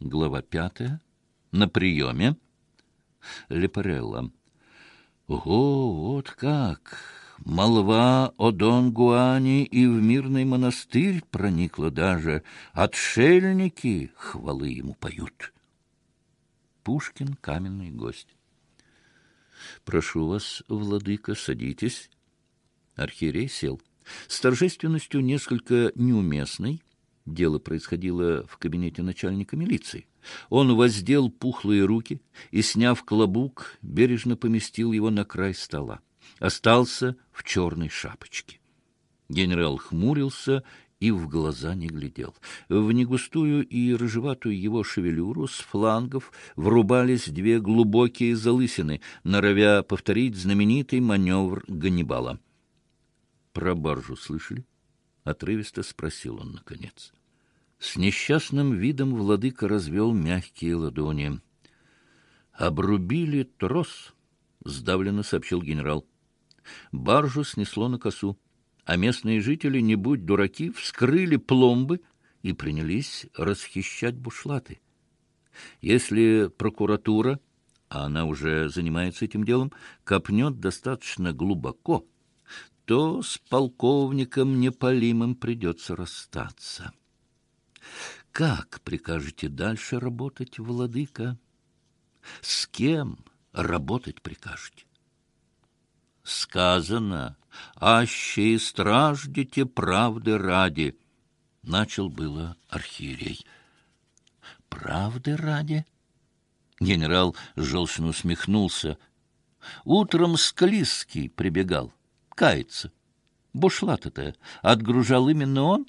Глава пятая. На приеме. Лепарелла. Ого, вот как! Молва о Дон Гуане и в мирный монастырь проникла даже. Отшельники хвалы ему поют. Пушкин, каменный гость. Прошу вас, владыка, садитесь. Архиерей сел. С торжественностью несколько неуместной Дело происходило в кабинете начальника милиции. Он воздел пухлые руки и, сняв клобук, бережно поместил его на край стола. Остался в черной шапочке. Генерал хмурился и в глаза не глядел. В негустую и рыжеватую его шевелюру с флангов врубались две глубокие залысины, норовя повторить знаменитый маневр Ганнибала. «Про баржу слышали?» — отрывисто спросил он наконец. С несчастным видом владыка развел мягкие ладони. «Обрубили трос», — сдавленно сообщил генерал. Баржу снесло на косу, а местные жители, не будь дураки, вскрыли пломбы и принялись расхищать бушлаты. Если прокуратура, а она уже занимается этим делом, копнет достаточно глубоко, то с полковником Непалимым придется расстаться. Как прикажете дальше работать, владыка? С кем работать прикажете? Сказано, аще и страждете правды ради. Начал было архиерей. Правды ради? Генерал желчно усмехнулся. Утром Склизский прибегал, кается. Бушлат-то отгружал именно он?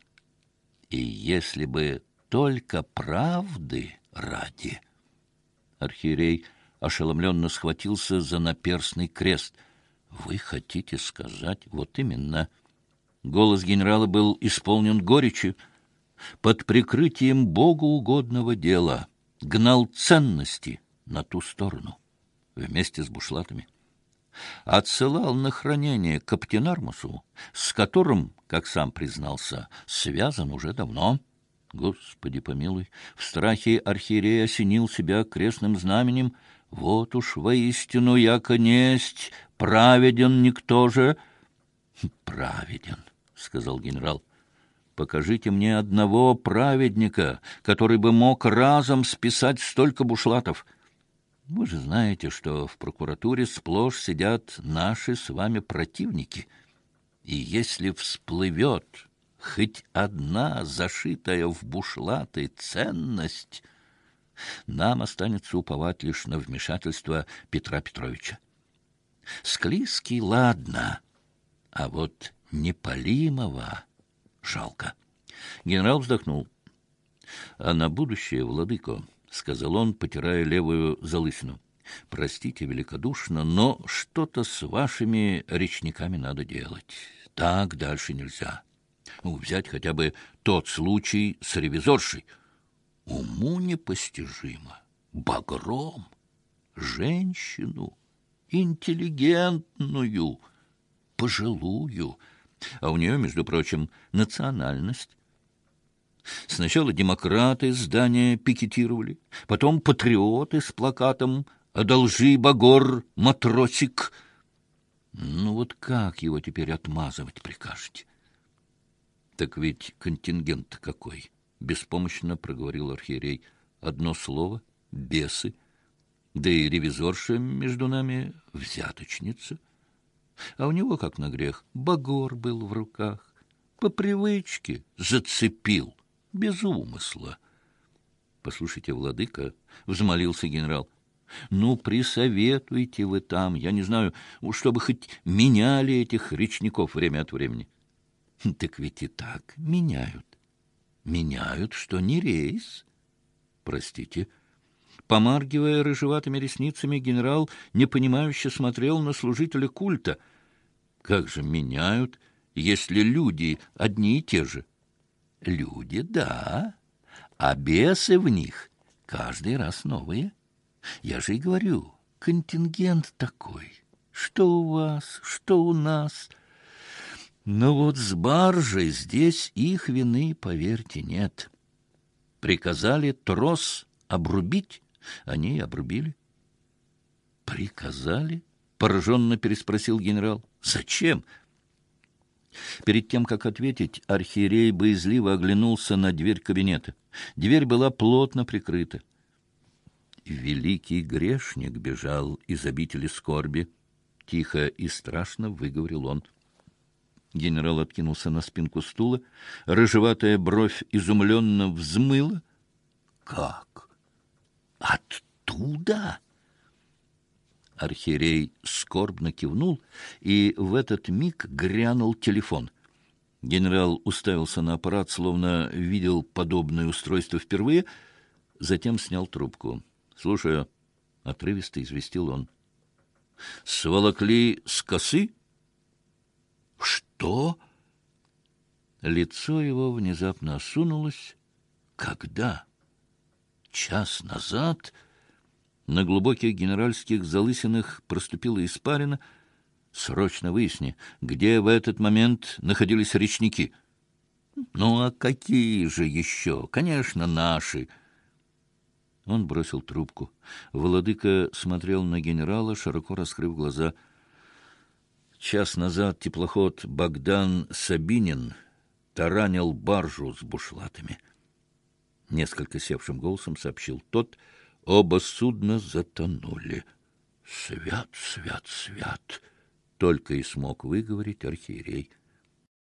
И если бы только правды ради... Архиерей ошеломленно схватился за наперстный крест. «Вы хотите сказать вот именно...» Голос генерала был исполнен горечью. Под прикрытием богоугодного дела гнал ценности на ту сторону вместе с бушлатами отсылал на хранение Каптенармусу, с которым, как сам признался, связан уже давно. Господи помилуй, в страхе архиерей осенил себя крестным знаменем. Вот уж воистину яко несть, праведен никто же. Праведен, — сказал генерал. Покажите мне одного праведника, который бы мог разом списать столько бушлатов — вы же знаете, что в прокуратуре сплошь сидят наши с вами противники. И если всплывет хоть одна зашитая в бушлаты ценность, нам останется уповать лишь на вмешательство Петра Петровича. Склизкий, ладно, а вот Непалимова жалко. Генерал вздохнул. А на будущее, владыко... — сказал он, потирая левую залысину. — Простите великодушно, но что-то с вашими речниками надо делать. Так дальше нельзя. Ну, взять хотя бы тот случай с ревизоршей. Уму непостижимо. Багром. Женщину. Интеллигентную. Пожилую. А у нее, между прочим, национальность Сначала демократы здания пикетировали, потом патриоты с плакатом «Одолжи, Багор, матросик». Ну вот как его теперь отмазывать прикажете? Так ведь контингент какой, — беспомощно проговорил архиерей. Одно слово — бесы. Да и ревизорша между нами взяточница. А у него, как на грех, багор был в руках. По привычке зацепил без умысла. — Послушайте, владыка, — взмолился генерал, — ну, присоветуйте вы там, я не знаю, чтобы хоть меняли этих речников время от времени. — Так ведь и так меняют. Меняют, что не рейс. Простите. Помаргивая рыжеватыми ресницами, генерал непонимающе смотрел на служителя культа. Как же меняют, если люди одни и те же? — Люди, да, а бесы в них каждый раз новые. Я же и говорю, контингент такой. Что у вас, что у нас. Но вот с баржей здесь их вины, поверьте, нет. Приказали трос обрубить, они и обрубили. «Приказали?» — пораженно переспросил генерал. «Зачем?» Перед тем, как ответить, архиерей боязливо оглянулся на дверь кабинета. Дверь была плотно прикрыта. «Великий грешник бежал из обители скорби», — тихо и страшно выговорил он. Генерал откинулся на спинку стула. Рыжеватая бровь изумленно взмыла. «Как? Оттуда?» Архиерей скорбно кивнул, и в этот миг грянул телефон. Генерал уставился на аппарат, словно видел подобное устройство впервые, затем снял трубку. «Слушаю», — отрывисто известил он. «Сволокли с косы?» «Что?» Лицо его внезапно осунулось. «Когда?» «Час назад?» На глубоких генеральских залысинах проступила испарина. Срочно выясни, где в этот момент находились речники. Ну, а какие же еще? Конечно, наши. Он бросил трубку. Владыка смотрел на генерала, широко раскрыв глаза. Час назад теплоход Богдан Сабинин таранил баржу с бушлатами. Несколько севшим голосом сообщил тот — Оба судна затонули. Свят, свят, свят! Только и смог выговорить архиерей.